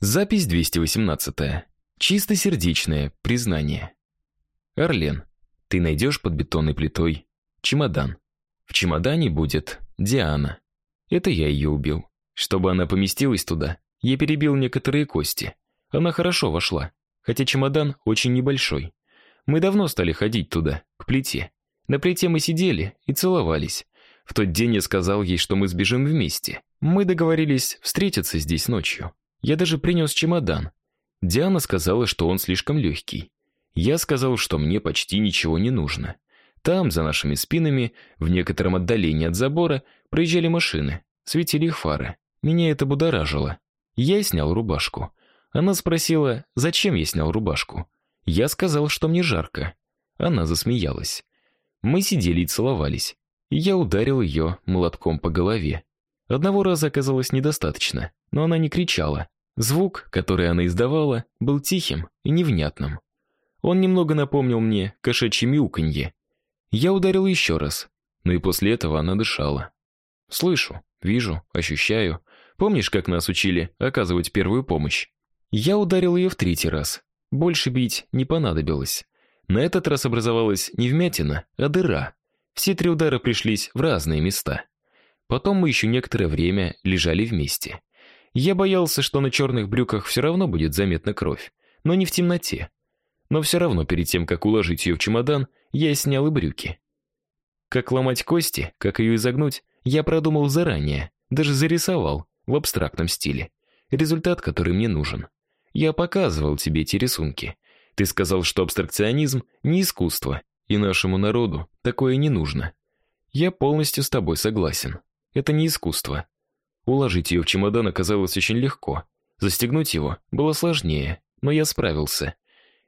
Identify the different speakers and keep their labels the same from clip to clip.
Speaker 1: Запись 218. Чистосердечное признание. Орлен, ты найдешь под бетонной плитой чемодан. В чемодане будет Диана. Это я ее убил. Чтобы она поместилась туда, я перебил некоторые кости. Она хорошо вошла, хотя чемодан очень небольшой. Мы давно стали ходить туда, к плите. На плите мы сидели и целовались. В тот день я сказал ей, что мы сбежим вместе. Мы договорились встретиться здесь ночью. Я даже принес чемодан. Диана сказала, что он слишком легкий. Я сказал, что мне почти ничего не нужно. Там, за нашими спинами, в некотором отдалении от забора, проезжали машины, светили их фары. Меня это будоражило. Я снял рубашку. Она спросила, зачем я снял рубашку. Я сказал, что мне жарко. Она засмеялась. Мы сидели и целовались. Я ударил ее молотком по голове. Одного раза оказалось недостаточно, но она не кричала. Звук, который она издавала, был тихим и невнятным. Он немного напомнил мне кошачье мяуканье. Я ударил еще раз, но и после этого она дышала. Слышу, вижу, ощущаю. Помнишь, как нас учили оказывать первую помощь? Я ударил ее в третий раз. Больше бить не понадобилось. На этот раз образовалась не вмятина, а дыра. Все три удара пришлись в разные места. Потом мы еще некоторое время лежали вместе. Я боялся, что на черных брюках все равно будет заметна кровь, но не в темноте. Но все равно перед тем, как уложить ее в чемодан, я снял и брюки. Как ломать кости, как ее изогнуть, я продумал заранее, даже зарисовал в абстрактном стиле. Результат, который мне нужен. Я показывал тебе эти рисунки. Ты сказал, что абстракционизм не искусство, и нашему народу такое не нужно. Я полностью с тобой согласен. Это не искусство. Уложить ее в чемодан оказалось очень легко. Застегнуть его было сложнее, но я справился.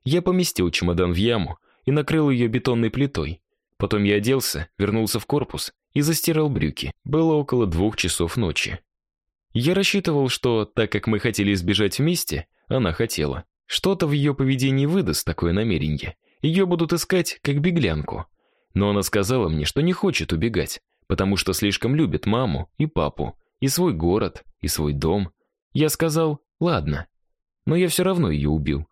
Speaker 1: Я поместил чемодан в яму и накрыл ее бетонной плитой. Потом я оделся, вернулся в корпус и застирал брюки. Было около двух часов ночи. Я рассчитывал, что, так как мы хотели сбежать вместе, она хотела. Что-то в ее поведении выдаст такое намерение. Ее будут искать как беглянку. Но она сказала мне, что не хочет убегать потому что слишком любит маму и папу, и свой город, и свой дом. Я сказал: "Ладно". Но я все равно ее убил.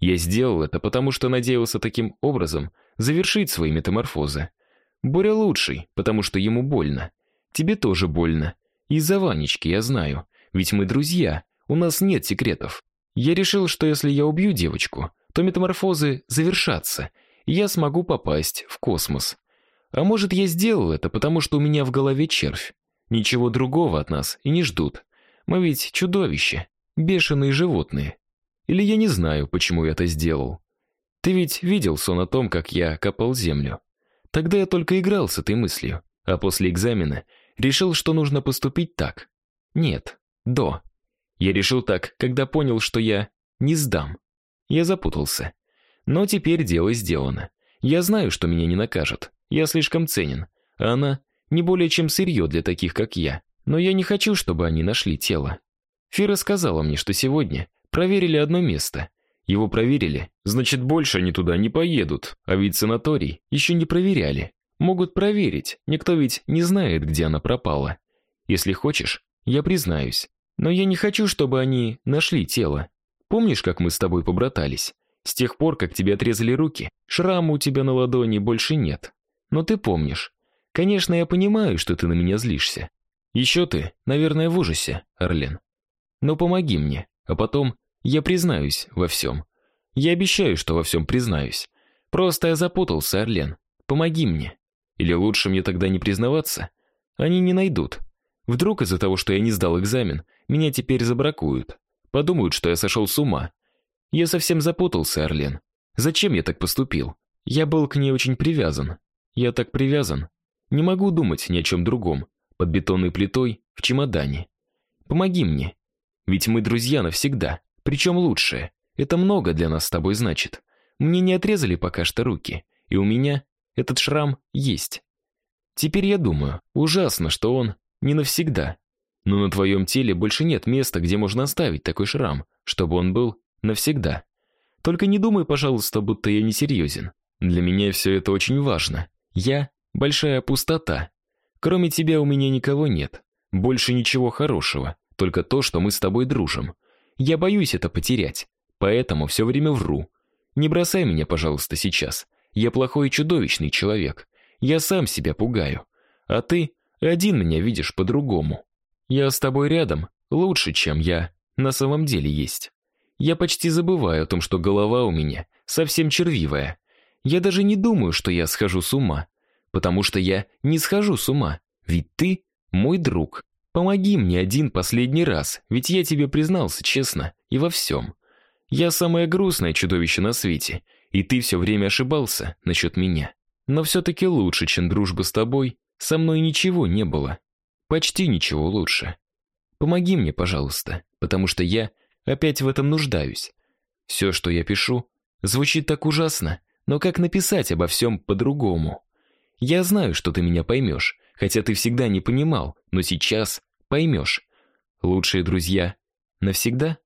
Speaker 1: Я сделал это, потому что надеялся таким образом завершить свои метаморфозы. Боря лучший, потому что ему больно. Тебе тоже больно. Из-за Ванечки, я знаю, ведь мы друзья. У нас нет секретов. Я решил, что если я убью девочку, то метаморфозы завершатся, и я смогу попасть в космос. А может, я сделал это, потому что у меня в голове червь. Ничего другого от нас и не ждут. Мы ведь чудовища, бешеные животные. Или я не знаю, почему я это сделал. Ты ведь видел сон о том, как я копал землю. Тогда я только играл с этой мыслью, а после экзамена решил, что нужно поступить так. Нет, до. Я решил так, когда понял, что я не сдам. Я запутался. Но теперь дело сделано. Я знаю, что меня не накажут. Я слишком ценен, а она не более чем сырье для таких, как я. Но я не хочу, чтобы они нашли тело. Фира сказала мне, что сегодня проверили одно место. Его проверили, значит, больше они туда не поедут. А ведь санаторий еще не проверяли. Могут проверить. Никто ведь не знает, где она пропала. Если хочешь, я признаюсь. Но я не хочу, чтобы они нашли тело. Помнишь, как мы с тобой побратались? С тех пор, как тебе отрезали руки, шрама у тебя на ладони больше нет. Но ты помнишь. Конечно, я понимаю, что ты на меня злишься. Еще ты, наверное, в ужасе, Орлен. Но помоги мне, а потом я признаюсь во всем. Я обещаю, что во всем признаюсь. Просто я запутался, Орлен. Помоги мне. Или лучше мне тогда не признаваться? Они не найдут. Вдруг из-за того, что я не сдал экзамен, меня теперь забракуют. Подумают, что я сошел с ума. Я совсем запутался, Орлен. Зачем я так поступил? Я был к ней очень привязан. Я так привязан. Не могу думать ни о чем другом. Под бетонной плитой, в чемодане. Помоги мне. Ведь мы друзья навсегда. Причем лучшие. Это много для нас с тобой значит. Мне не отрезали пока что руки, и у меня этот шрам есть. Теперь я думаю, ужасно, что он не навсегда. Но на твоем теле больше нет места, где можно оставить такой шрам, чтобы он был навсегда. Только не думай, пожалуйста, будто я не серьезен. Для меня все это очень важно. Я большая пустота. Кроме тебя у меня никого нет. Больше ничего хорошего, только то, что мы с тобой дружим. Я боюсь это потерять, поэтому все время вру. Не бросай меня, пожалуйста, сейчас. Я плохой и чудовищный человек. Я сам себя пугаю. А ты один меня видишь по-другому. Я с тобой рядом лучше, чем я на самом деле есть. Я почти забываю о том, что голова у меня совсем червивая. Я даже не думаю, что я схожу с ума, потому что я не схожу с ума. Ведь ты мой друг. Помоги мне один последний раз, ведь я тебе признался честно и во всем. Я самое грустное чудовище на свете, и ты все время ошибался насчет меня. Но все-таки лучше, чем дружба с тобой, со мной ничего не было. Почти ничего лучше. Помоги мне, пожалуйста, потому что я опять в этом нуждаюсь. Все, что я пишу, звучит так ужасно, но как написать обо всем по-другому? Я знаю, что ты меня поймешь, хотя ты всегда не понимал, но сейчас поймешь. Лучшие друзья навсегда?